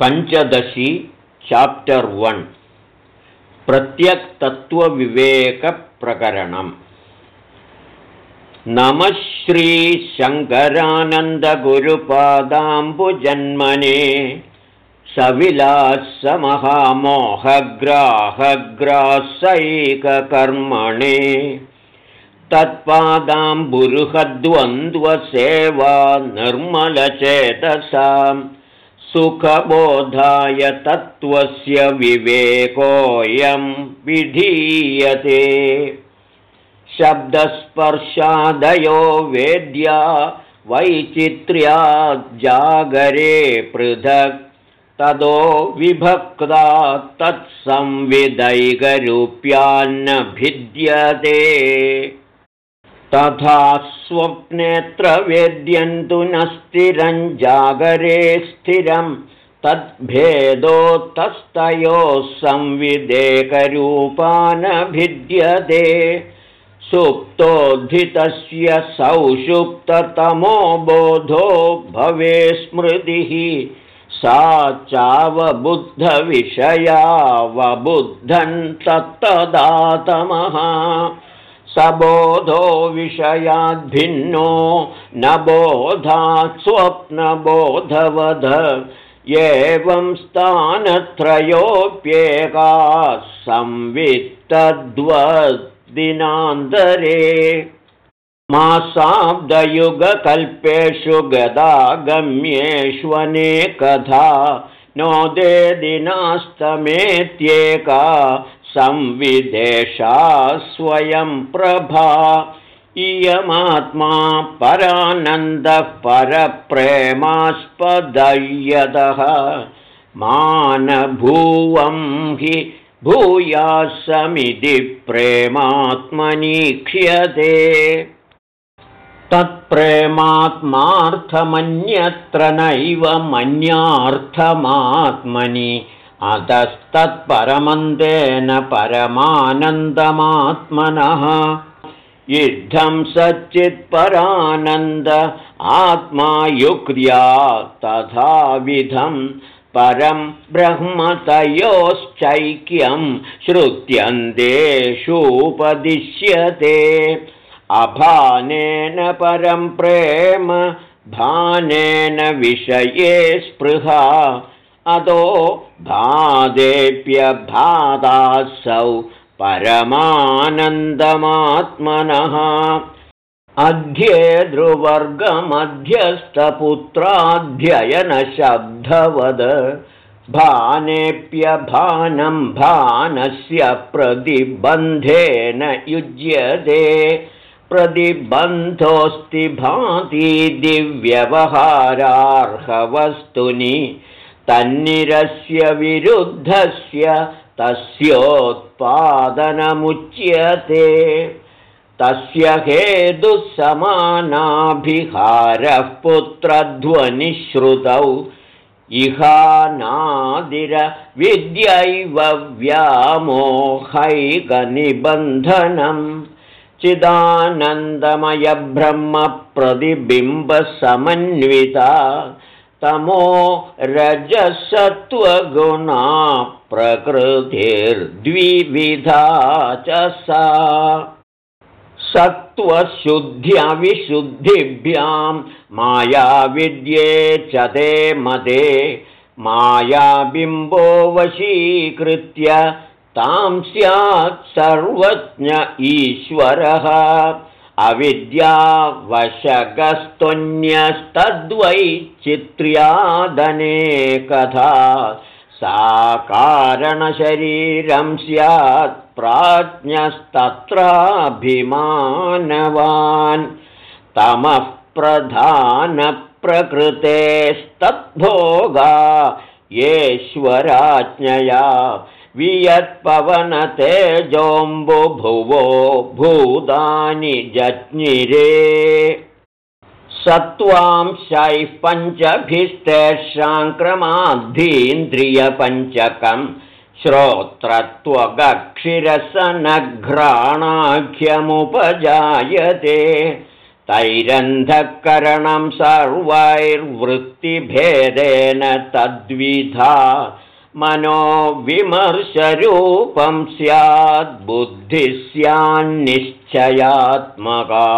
Panchadashi chapter one प्रत्यक्तत्वविवेकप्रकरणम्. नमः श्रीशङ्करानन्दगुरुपादाम्बुजन्मने सविलासमहामोहग्राहग्रासैककर्मणे तत्पादाम्बुरुहद्वन्द्वसेवा निर्मलचेतसाम् सुखबोधाय तत्त्वस्य विवेकोऽयं विधीयते। शब्दस्पर्शादयो वेद्या जागरे पृथक्। तदो विभक्ता तत्संविदैकरूप्यान्न भिद्यते तथा स्वप्नेऽत्र वेद्यन्तु न स्थिरं जागरे स्थिरं तद्भेदोत्तस्तयोः संविदेकरूपानभिद्यते। सुप्तोद्धितस्य सौषुप्ततमो बोधो भवे स्मृतिः सा चावबुद्धविषयावबुद्धन्तत्तदातमः सबोधो विषयाद्भिन्नो न बोधात् स्वप्नबोधवध एवं स्थानत्रयोऽप्येका संवित्तद्वद्दिनान्तरे मासाब्दयुगकल्पेषु गदागम्येष्वनेकथा दिनास्तमेत्येका संविदेशा स्वयं प्रभा। इयमात्मा परानन्दः परप्रेमास्पदय्यतः मानभूवं हि भूयासमिति प्रेमात्मनीक्ष्यते। तत्प्रेमात्मार्थमन्यत्र नैव मन्यार्थमात्मनि अतस्तत्परमन्देन परमानन्दमात्मनः। युद्धं सच्चित्परानन्द आत्मा युक्र्या तथाविधं परं ब्रह्मतयोश्चैक्यं श्रुत्यन्तेषूपदिश्यते। अभानेन परं प्रेम भानेन विषये स्पृहा अतो भादेप्यभादासौ परमानन्दमात्मनः। अध्येतृवर्गमध्यस्थपुत्राध्ययनशब्दवद भानेऽप्यभानं भानस्य प्रतिबन्धेन युज्यते। प्रतिबन्धोऽस्ति भाति दिव्यवहारार्हवस्तुनि तन्निरस्य विरुद्धस्य तस्योत्पादनमुच्यते। तस्य हेतुसमानाभिहारः पुत्रध्वनिश्रुतौ। इहानादिरविद्यैव व्यामोहैकनिबन्धनम्। चिदानन्दमयब्रह्मप्रतिबिम्बसमन्विता तमो रजसत्त्वगुणा प्रकृतिर्द्विविधा च सा। सत्त्वशुद्ध्यविशुद्धिभ्यां मायाविद्ये च ते मदे मायाबिम्बो वशीकृत्य तां स्यात् सर्वज्ञ ईश्वरः अविद्यावशगस्त्वन्यस्तद्वै चित्र्यादने कथा। सा कारणशरीरं स्यात् प्राज्ञस्तत्राभिमानवान्। तमः प्रधानप्रकृतेस्तद्भोगा येश्वराज्ञया वियत्पवनतेजोऽम्बुभुवो भूतानि जज्ञिरे। सत्त्वांशैः पञ्चभिस्तेषाङ्क्रमाद्धीन्द्रियपञ्चकम् श्रोत्रत्वगक्षिरसनघ्राणाख्यमुपजायते। तैरन्धःकरणं सर्वैर्वृत्तिभेदेन तद्विधा मनोविमर्शरूपं स्याद्बुद्धिः स्यान्निश्चयात्मका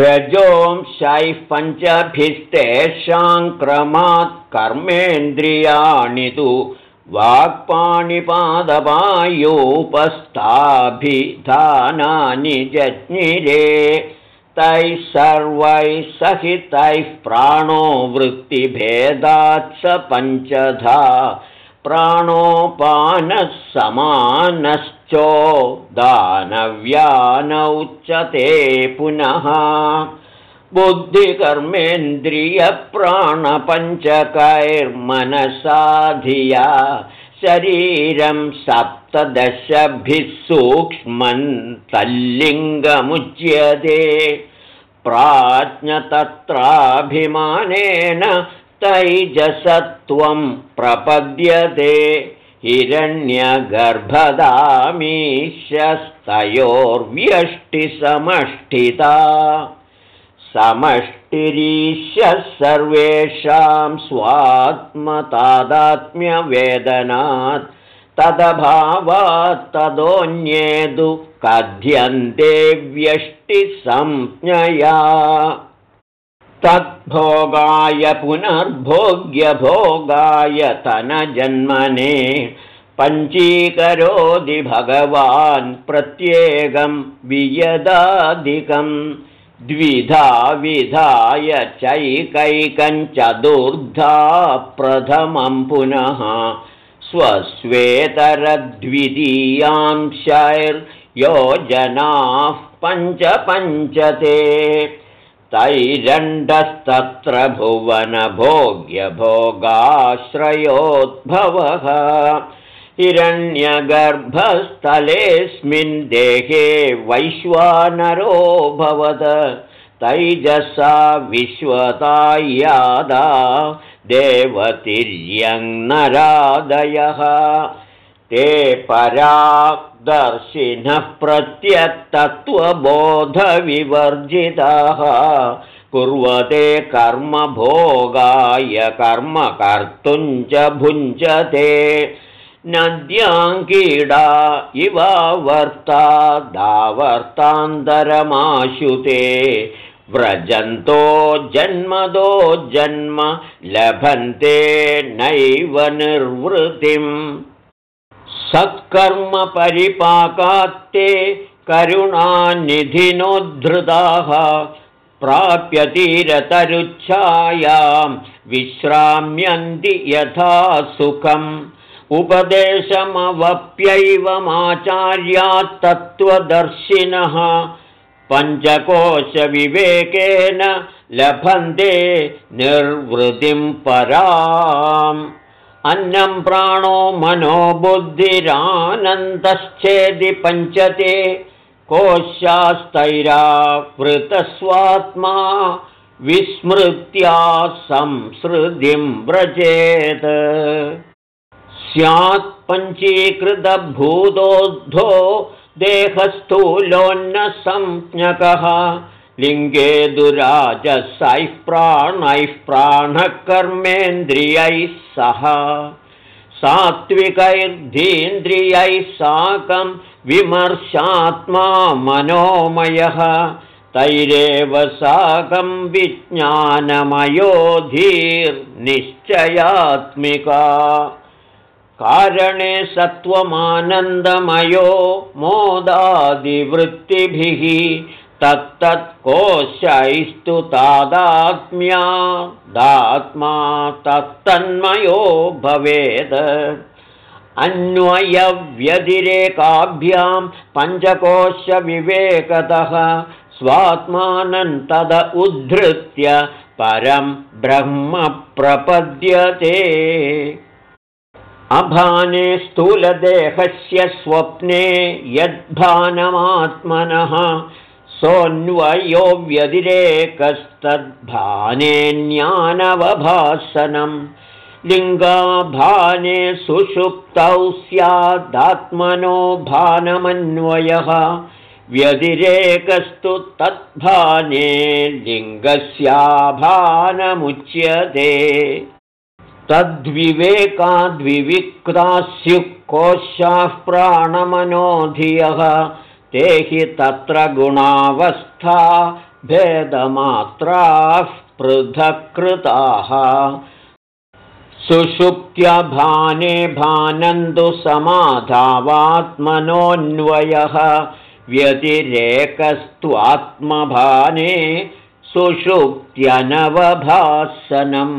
रजोंशैः पञ्चभिस्तेषां क्रमात् कर्मेन्द्रियाणि तु वाक्पाणिपादपायोपस्थाभिधानानि जज्ञिरे तैः सर्वैः सहितैः प्राणो वृत्तिभेदात् स पञ्चधा। प्राणोपानः समानश्चो। दानव्यानौच्यते पुनः। बुद्धिकर्मेन्द्रियप्राणपञ्चकैर्मनसाधिया। शरीरं सप्तदशभिः सूक्ष्मन् तल्लिङ्गमुच्यते। प्राज्ञतत्राभिमानेन तैजसत्वं प्रपद्यते। हिरण्यगर्भदामीशस्तयोर्व्यष्टिसमष्टिता समष्टिरीश्यः सर्वेषां स्वात्मतादात्म्यवेदनात् तदभावात् तदोऽन्येदु कथ्यन्ते व्यष्टिसंज्ञया तद्भोगाय पुनर्भोग्यभोगाय तनजन्मने पञ्चीकरोति भगवान् प्रत्येकं वियदाधिकम् द्विधा विधाय चैकैकञ्चतुर्धा प्रथमं पुनः स्वस्वेतरद्वितीयांशैर्योजनाः पञ्चपञ्चते। तैरण्डस्तत्र भुवनभोग्यभोगाश्रयोद्भवः। हिरण्यगर्भस्थलेऽस्मिन् देहे वैश्वानरो भवद। तैजसा विश्वतायादा देवतिर्यङ्नरादयः। ते परादर्शिनः प्रत्यक्तत्वबोधविवर्जिताः कुर्वते कर्मभोगाय कर्म कर्तुं च भुञ्जते। नद्याङ्कीडा इवावर्ता दावर्तान्तरमाशुते व्रजन्तो जन्मदो जन्म लभन्ते नैव निर्वृतिम्। सत्कर्मपरिपाकात्ते करुणानिधिनोद्धृताः प्राप्यतीरतरुच्छायां विश्राम्यन्ति यथा सुखम्। उपदेशमवप्यैवमाचार्यात्तत्त्वदर्शिनः पञ्चकोशविवेकेन लभन्ते निर्वृतिं पराम्। अन्नं प्राणो मनो बुद्धिरानन्दश्चेदि पञ्चते। कोशास्तैरावृतस्वात्मा विस्मृत्या संसृतिं व्रजेत्। स्यात् पञ्चीकृतभूतोद्धो देहस्थूलोन्नसंज्ञकः। लिङ्गे दुराजसैः प्राणैः प्राणकर्मेन्द्रियैः सह। सात्विकैर्धीन्द्रियैः साकं विमर्शात्मा मनोमयः। तैरेव साकं विज्ञानमयोधीर्निश्चयात्मिका कारणे सत्त्वमानन्दमयो मोदादिवृत्तिभिः तत्तत्कोशैस्तु तादात्म्यादात्मा तत्तन्मयो भवेत् अन्वयव्यतिरेकाभ्यां पञ्चकोशविवेकतः स्वात्मानन्तद उद्धृत्य परं ब्रह्म प्रपद्यते अभाने स्थूलदेहस्य स्वप्ने यद्भानमात्मनः सोऽन्वयो व्यतिरेकस्तद्भाने ज्ञानवभासनं लिङ्गाभाने सुषुप्तौ स्यादात्मनो भानमन्वयः व्यतिरेकस्तु तद्भाने लिङ्गस्याभानमुच्यते तद्विवेकाद्विविक्ता स्युः कोशाः प्राणमनोधियः ते हि तत्र गुणावस्था भेदमात्राः पृथक्कृताः। सुषुप्त्यभाने भानन्तु समाधावात्मनोऽन्वयः व्यतिरेकस्त्वात्मभाने सुषुप्त्यनवभासनम्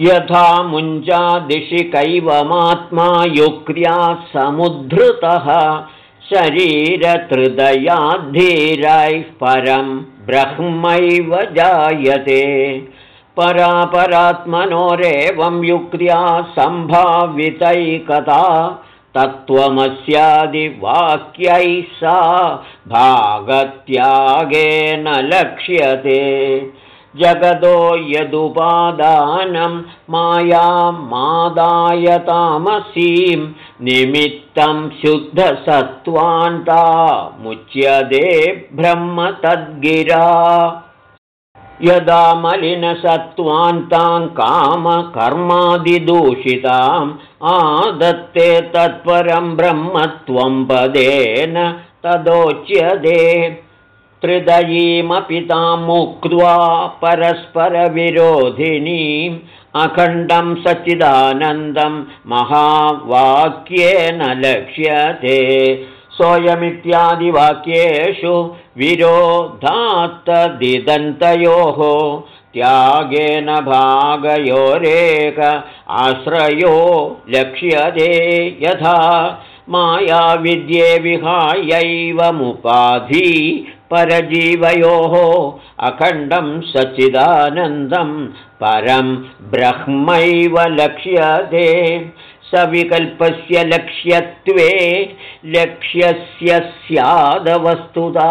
यथा मुञ्जादिशि कैवमात्मा युक्र्या समुद्धृतः शरीरहृदयाद्धीरैः परं ब्रह्मैव जायते। परापरात्मनोरेवं युक्त्या सम्भावितैकता तत्त्वमस्यादिवाक्यैः सा भागत्यागेन लक्ष्यते जगदो यदुपादानं मायामादायतामसीं निमित्तं शुद्धसत्त्वान्ता मुच्यते ब्रह्म तद्गिरा। यदा मलिनसत्त्वान्तां कामकर्मादिदूषिताम् आदत्ते तत्परं ब्रह्मत्वं पदेन तदोच्यते त्रिदयीमपि तां मुक्त्वा परस्परविरोधिनीम् अखण्डं सच्चिदानन्दं महावाक्येन लक्ष्यते। सोऽयमित्यादिवाक्येषु विरोधात्तदिदन्तयोः त्यागेन भागयोरेक आश्रयो लक्ष्यते यथा मायाविद्ये विहायैवमुपाधि परजीवयोः अखण्डं सच्चिदानन्दं परं ब्रह्मैव लक्ष्यते। सविकल्पस्य लक्ष्यत्वे लक्ष्यस्य स्यादवस्तुता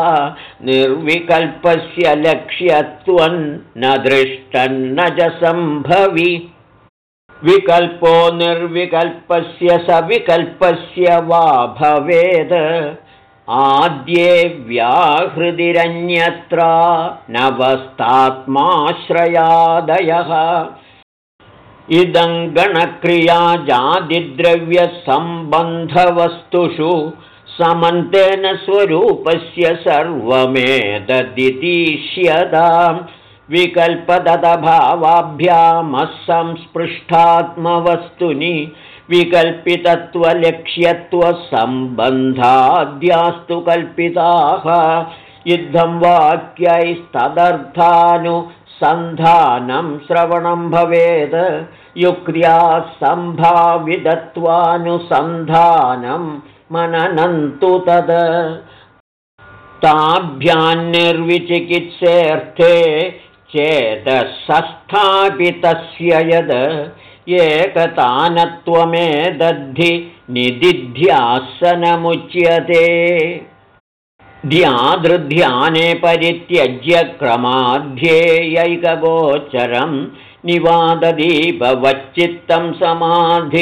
निर्विकल्पस्य लक्ष्यत्वं न दृष्टन्न च सम्भवि। विकल्पो निर्विकल्पस्य सविकल्पस्य वा भवेद् आद्ये व्याहृदिरन्यत्रा नवस्तात्माश्रयादयः इदं गणक्रिया जातिद्रव्यसम्बन्धवस्तुषु समन्तेन स्वरूपस्य सर्वमेतदितीष्यतां विकल्पदभावाभ्यामसंस्पृष्टात्मवस्तुनि विकल्पितत्वलक्ष्यत्वसम्बन्धाद्यास्तु कल्पिताः। युद्धं वाक्यैस्तदर्थानु सन्धानं श्रवणं भवेत्। युक्त्या सम्भाविदत्वानुसन्धानं मननन्तु तद् ताभ्यान्निर्विचिकित्सेऽर्थे चेदस्थापितस्य यद् एकतानत्वमेदद्धि निदिध्यासनमुच्यते। ध्यादृध्याने परित्यज्य क्रमाध्येयैकगोचरं निवाददीपवच्चित्तं समाधिरभिधीयते।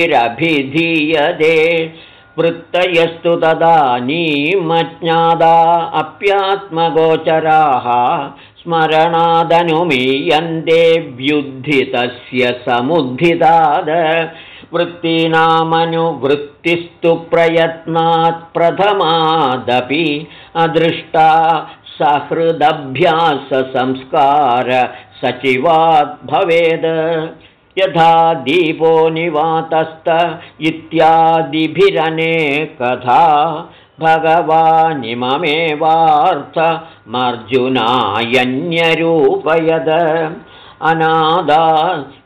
वृत्तयस्तु तदानीमज्ञादा अप्यात्मगोचराः स्मरणादनुमीयन्ते व्युद्धितस्य समुद्धिताद। वृत्तीनामनुवृत्तिस्तु प्रयत्नात् प्रथमादपि अदृष्टा सहृदभ्याससंस्कार सचिवात् भवेद्। यथा दीपो निवातस्त इत्यादिभिरनेकथा भगवानिममेवार्थमर्जुनायन्यरूपयद अनादा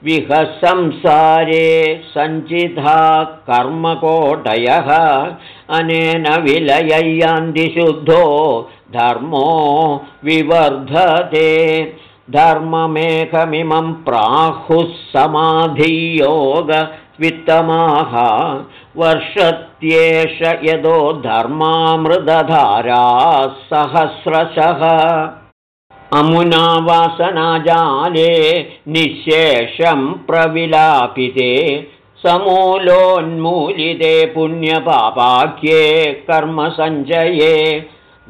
विहसंसारे सञ्चिधा कर्मकोटयः। अनेन विलययन्तिशुद्धो धर्मो विवर्धते। धर्ममेकमिमं प्राहुः समाधियोगवित्तमाः वर्षत्येष यदो धर्मामृदधारा सहस्रशः। अमुना वासनाजाले निःशेषं प्रविलापिते समूलोन्मूलिते पुण्यपापाख्ये कर्मसञ्चये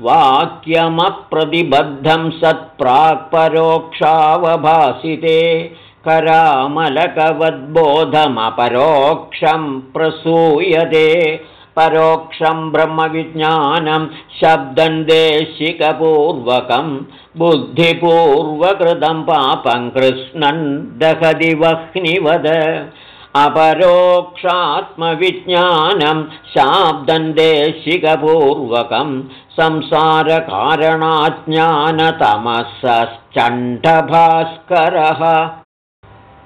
वाक्यमप्रतिबद्धं सत्प्राक्परोक्षावभासिते करामलकवद्बोधमपरोक्षं प्रसूयते। परोक्षं ब्रह्मविज्ञानं शब्दं देशिकपूर्वकं बुद्धिपूर्वकृतं पापं कृष्णन् दहति वह्निवद। अपरोक्षात्मविज्ञानं शाब्दं देशिकपूर्वकं संसारकारणाज्ञानतमसश्चण्डभास्करः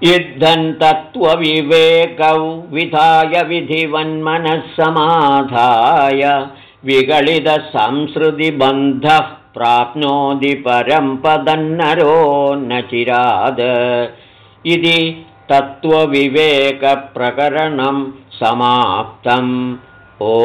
युद्धं तत्त्वविवेकौ विधाय विधिवन्मनः समाधाय विगलितसंसृतिबन्धः प्राप्नोति परं पदन्नरो न चिराद। इति तत्त्वविवेकप्रकरणं समाप्तम्। ओ